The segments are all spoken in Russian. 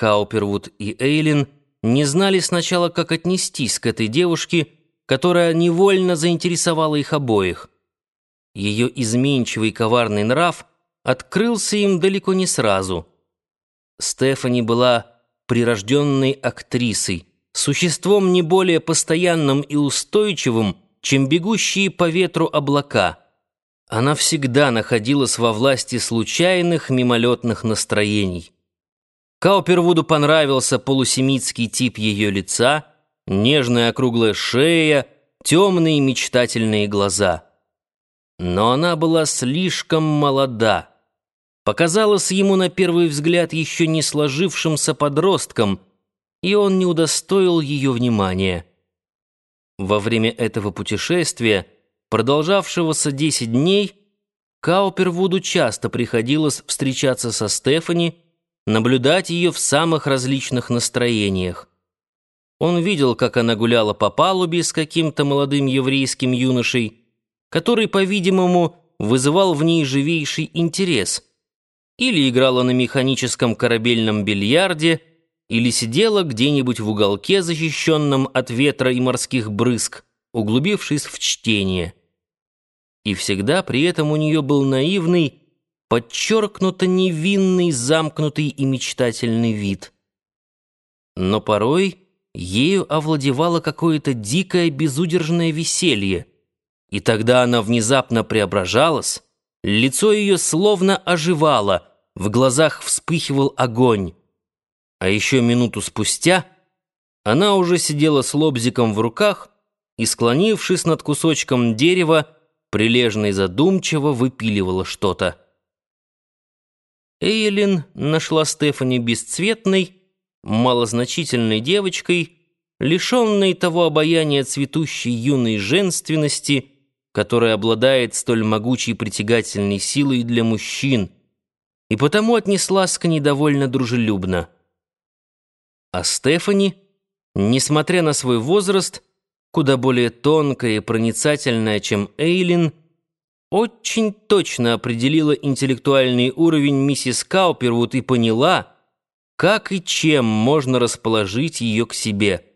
Каупервуд и Эйлин не знали сначала, как отнестись к этой девушке, которая невольно заинтересовала их обоих. Ее изменчивый коварный нрав открылся им далеко не сразу. Стефани была прирожденной актрисой, существом не более постоянным и устойчивым, чем бегущие по ветру облака. Она всегда находилась во власти случайных мимолетных настроений. Каупервуду понравился полусемитский тип ее лица, нежная округлая шея, темные мечтательные глаза. Но она была слишком молода. Показалась ему на первый взгляд еще не сложившимся подростком, и он не удостоил ее внимания. Во время этого путешествия, продолжавшегося десять дней, Каупервуду часто приходилось встречаться со Стефани, наблюдать ее в самых различных настроениях. Он видел, как она гуляла по палубе с каким-то молодым еврейским юношей, который, по-видимому, вызывал в ней живейший интерес, или играла на механическом корабельном бильярде, или сидела где-нибудь в уголке, защищенном от ветра и морских брызг, углубившись в чтение. И всегда при этом у нее был наивный, подчеркнуто невинный, замкнутый и мечтательный вид. Но порой ею овладевало какое-то дикое безудержное веселье, и тогда она внезапно преображалась, лицо ее словно оживало, в глазах вспыхивал огонь. А еще минуту спустя она уже сидела с лобзиком в руках и, склонившись над кусочком дерева, прилежно и задумчиво выпиливала что-то. Эйлин нашла Стефани бесцветной, малозначительной девочкой, лишенной того обаяния цветущей юной женственности, которая обладает столь могучей притягательной силой для мужчин, и потому отнеслась к ней довольно дружелюбно. А Стефани, несмотря на свой возраст, куда более тонкая и проницательная, чем Эйлин, очень точно определила интеллектуальный уровень миссис Каупервуд и поняла, как и чем можно расположить ее к себе.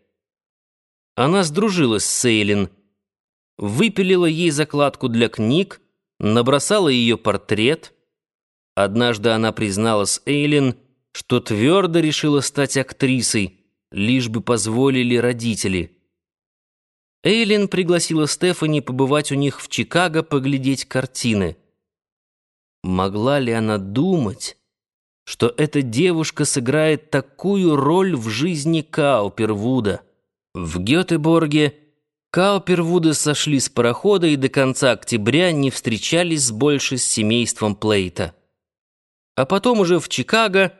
Она сдружилась с Сейлин, выпилила ей закладку для книг, набросала ее портрет. Однажды она призналась Эйлин, что твердо решила стать актрисой, лишь бы позволили родители. Эйлин пригласила Стефани побывать у них в Чикаго поглядеть картины. Могла ли она думать, что эта девушка сыграет такую роль в жизни Каупервуда? В Гетеборге Каупервуды сошли с парохода и до конца октября не встречались больше с семейством Плейта. А потом уже в Чикаго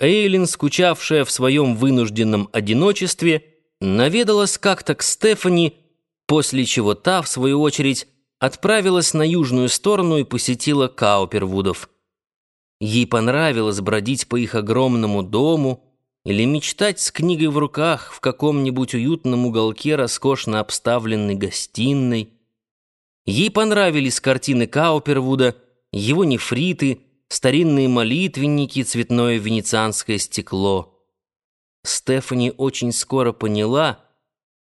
Эйлин, скучавшая в своем вынужденном одиночестве, наведалась как-то к Стефани, после чего та, в свою очередь, отправилась на южную сторону и посетила Каупервудов. Ей понравилось бродить по их огромному дому или мечтать с книгой в руках в каком-нибудь уютном уголке роскошно обставленной гостиной. Ей понравились картины Каупервуда, его нефриты, старинные молитвенники, цветное венецианское стекло. Стефани очень скоро поняла,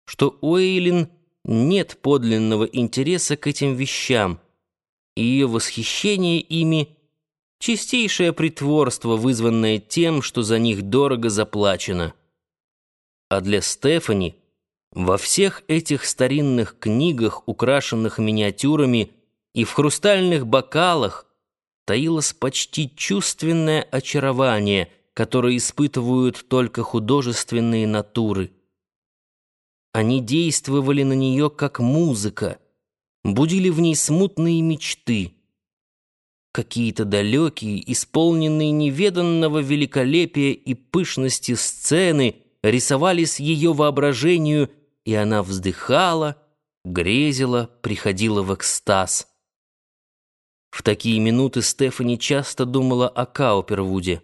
что Уэйлин нет подлинного интереса к этим вещам, и ее восхищение ими — чистейшее притворство, вызванное тем, что за них дорого заплачено. А для Стефани во всех этих старинных книгах, украшенных миниатюрами и в хрустальных бокалах, таилось почти чувственное очарование — которые испытывают только художественные натуры. Они действовали на нее как музыка, будили в ней смутные мечты. Какие-то далекие, исполненные неведанного великолепия и пышности сцены рисовались ее воображению, и она вздыхала, грезила, приходила в экстаз. В такие минуты Стефани часто думала о Каупервуде.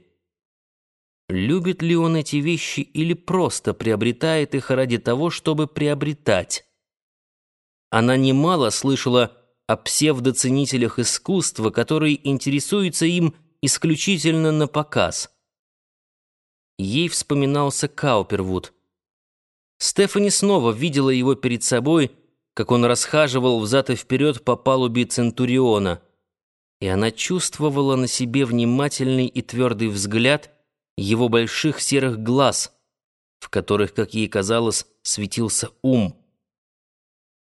Любит ли он эти вещи или просто приобретает их ради того, чтобы приобретать? Она немало слышала о псевдоценителях искусства, которые интересуются им исключительно на показ. Ей вспоминался Каупервуд. Стефани снова видела его перед собой, как он расхаживал взад и вперед по палубе Центуриона. И она чувствовала на себе внимательный и твердый взгляд — его больших серых глаз, в которых, как ей казалось, светился ум.